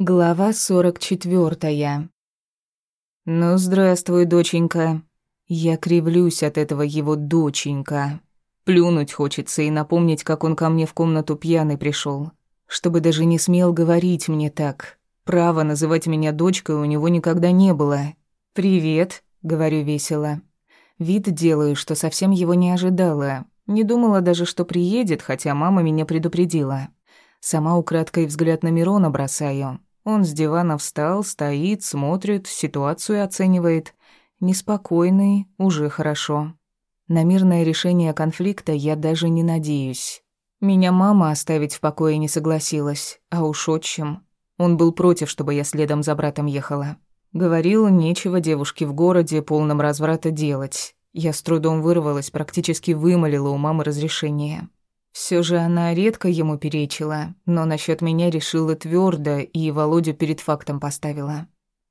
Глава сорок четвёртая. «Ну, здравствуй, доченька». Я кривлюсь от этого его «доченька». Плюнуть хочется и напомнить, как он ко мне в комнату пьяный пришёл, Чтобы даже не смел говорить мне так. Права называть меня дочкой у него никогда не было. «Привет», — говорю весело. Вид делаю, что совсем его не ожидала. Не думала даже, что приедет, хотя мама меня предупредила. Сама украдкой взгляд на Мирона бросаю. Он с дивана встал, стоит, смотрит, ситуацию оценивает. Неспокойный, уже хорошо. На мирное решение конфликта я даже не надеюсь. Меня мама оставить в покое не согласилась, а уж отчим. Он был против, чтобы я следом за братом ехала. Говорил, нечего девушке в городе полном разврата делать. Я с трудом вырвалась, практически вымолила у мамы разрешение. Все же она редко ему перечила, но насчет меня решила твердо и Володю перед фактом поставила.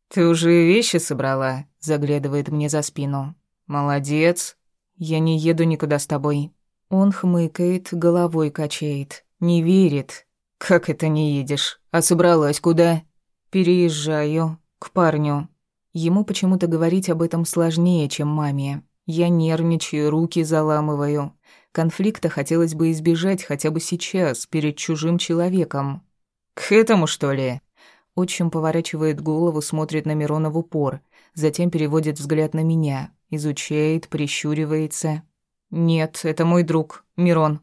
«Ты уже вещи собрала?» – заглядывает мне за спину. «Молодец. Я не еду никуда с тобой». Он хмыкает, головой качает. Не верит. «Как это не едешь? А собралась куда?» «Переезжаю. К парню». Ему почему-то говорить об этом сложнее, чем маме. Я нервничаю, руки заламываю. Конфликта хотелось бы избежать хотя бы сейчас, перед чужим человеком. «К этому, что ли?» Отчим поворачивает голову, смотрит на Мирона в упор, затем переводит взгляд на меня, изучает, прищуривается. «Нет, это мой друг, Мирон.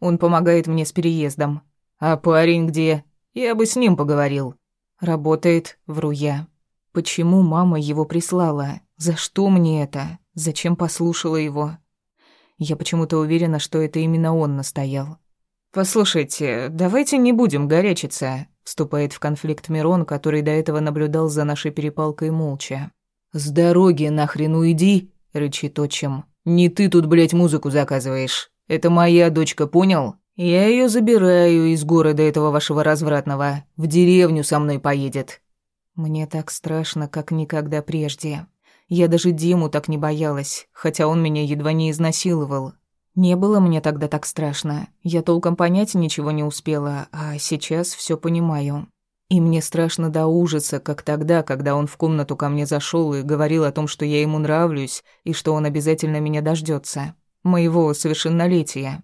Он помогает мне с переездом. А парень где? Я бы с ним поговорил». «Работает, вру я. Почему мама его прислала? За что мне это? Зачем послушала его? Я почему-то уверена, что это именно он настоял. «Послушайте, давайте не будем горячиться», — вступает в конфликт Мирон, который до этого наблюдал за нашей перепалкой молча. «С дороги нахрен уйди», — рычит отчим. «Не ты тут, блядь, музыку заказываешь. Это моя дочка, понял? Я ее забираю из города этого вашего развратного. В деревню со мной поедет». Мне так страшно, как никогда прежде. Я даже Диму так не боялась, хотя он меня едва не изнасиловал. Не было мне тогда так страшно. Я толком понять ничего не успела, а сейчас все понимаю. И мне страшно до ужаса, как тогда, когда он в комнату ко мне зашел и говорил о том, что я ему нравлюсь и что он обязательно меня дождется. Моего совершеннолетия.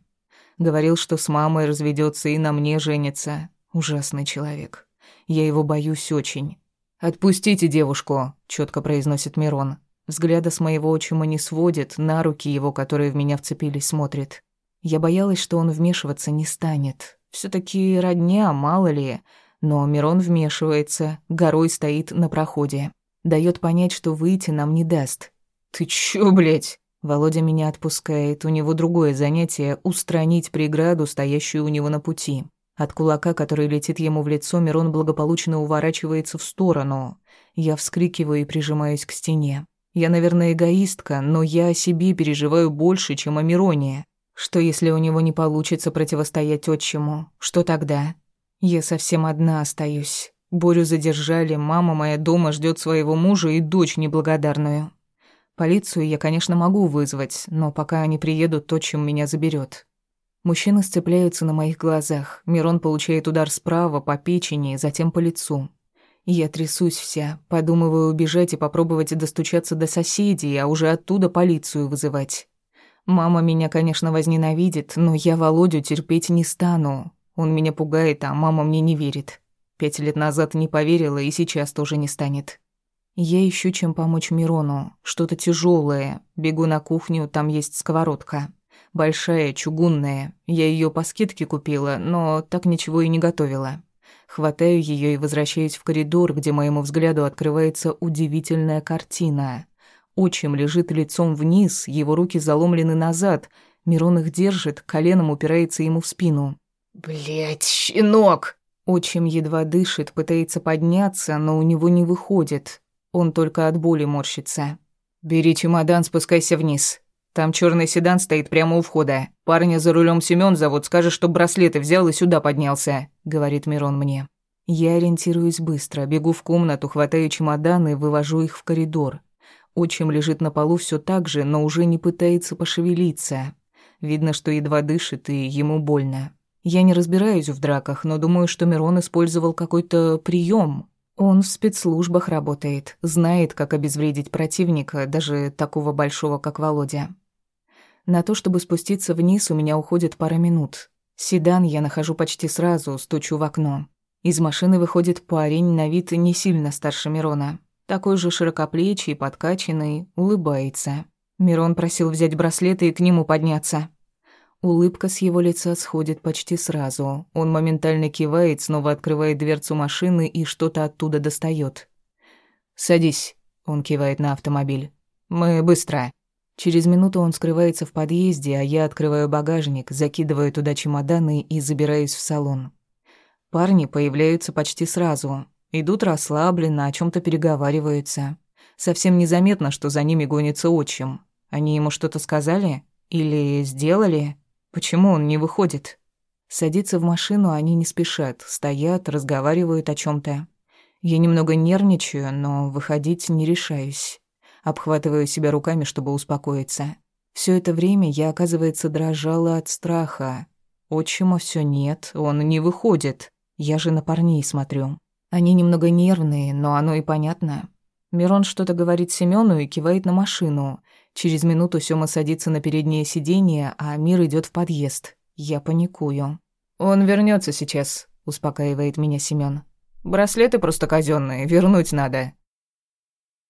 Говорил, что с мамой разведется и на мне женится. Ужасный человек. Я его боюсь очень. «Отпустите девушку», — четко произносит Мирон. Взгляда с моего отчима не сводит, на руки его, которые в меня вцепились, смотрит. Я боялась, что он вмешиваться не станет. все таки родня, мало ли. Но Мирон вмешивается, горой стоит на проходе. дает понять, что выйти нам не даст. «Ты чё, блядь?» Володя меня отпускает, у него другое занятие — устранить преграду, стоящую у него на пути. От кулака, который летит ему в лицо, Мирон благополучно уворачивается в сторону. Я вскрикиваю и прижимаюсь к стене. Я, наверное, эгоистка, но я о себе переживаю больше, чем о Мироне. Что, если у него не получится противостоять отчиму? Что тогда? Я совсем одна остаюсь. Борю задержали, мама моя дома ждет своего мужа и дочь неблагодарную. Полицию я, конечно, могу вызвать, но пока они приедут, то, чем меня заберет. Мужчины сцепляются на моих глазах. Мирон получает удар справа, по печени, затем по лицу. Я трясусь вся, подумываю убежать и попробовать достучаться до соседей, а уже оттуда полицию вызывать. Мама меня, конечно, возненавидит, но я Володю терпеть не стану. Он меня пугает, а мама мне не верит. Пять лет назад не поверила и сейчас тоже не станет. Я ищу, чем помочь Мирону. Что-то тяжелое. Бегу на кухню, там есть сковородка. Большая, чугунная. Я ее по скидке купила, но так ничего и не готовила. Хватаю ее и возвращаюсь в коридор, где моему взгляду открывается удивительная картина. Отчим лежит лицом вниз, его руки заломлены назад. Мирон их держит, коленом упирается ему в спину. «Блядь, щенок!» Отчим едва дышит, пытается подняться, но у него не выходит. Он только от боли морщится. «Бери чемодан, спускайся вниз. Там черный седан стоит прямо у входа. Парня за рулем Семён зовут, скажешь, что браслеты взял и сюда поднялся», — говорит Мирон мне. Я ориентируюсь быстро, бегу в комнату, хватаю чемоданы и вывожу их в коридор. Отчим лежит на полу все так же, но уже не пытается пошевелиться. Видно, что едва дышит, и ему больно. Я не разбираюсь в драках, но думаю, что Мирон использовал какой-то прием. Он в спецслужбах работает, знает, как обезвредить противника, даже такого большого, как Володя. На то, чтобы спуститься вниз, у меня уходит пара минут. Седан я нахожу почти сразу, стучу в окно. Из машины выходит парень, на вид не сильно старше Мирона. Такой же широкоплечий, подкачанный, улыбается. Мирон просил взять браслеты и к нему подняться. Улыбка с его лица сходит почти сразу. Он моментально кивает, снова открывает дверцу машины и что-то оттуда достает. «Садись», — он кивает на автомобиль. «Мы быстро». Через минуту он скрывается в подъезде, а я открываю багажник, закидываю туда чемоданы и забираюсь в салон. Парни появляются почти сразу. Идут расслабленно, о чем то переговариваются. Совсем незаметно, что за ними гонится отчим. Они ему что-то сказали? Или сделали? Почему он не выходит? Садиться в машину они не спешат, стоят, разговаривают о чем то Я немного нервничаю, но выходить не решаюсь. Обхватываю себя руками, чтобы успокоиться. Все это время я, оказывается, дрожала от страха. Отчима все нет, он не выходит. Я же на парней смотрю. Они немного нервные, но оно и понятно. Мирон что-то говорит Семену и кивает на машину. Через минуту Сёма садится на переднее сиденье, а Мир идет в подъезд. Я паникую. «Он вернется сейчас», — успокаивает меня Семён. «Браслеты просто казенные, вернуть надо.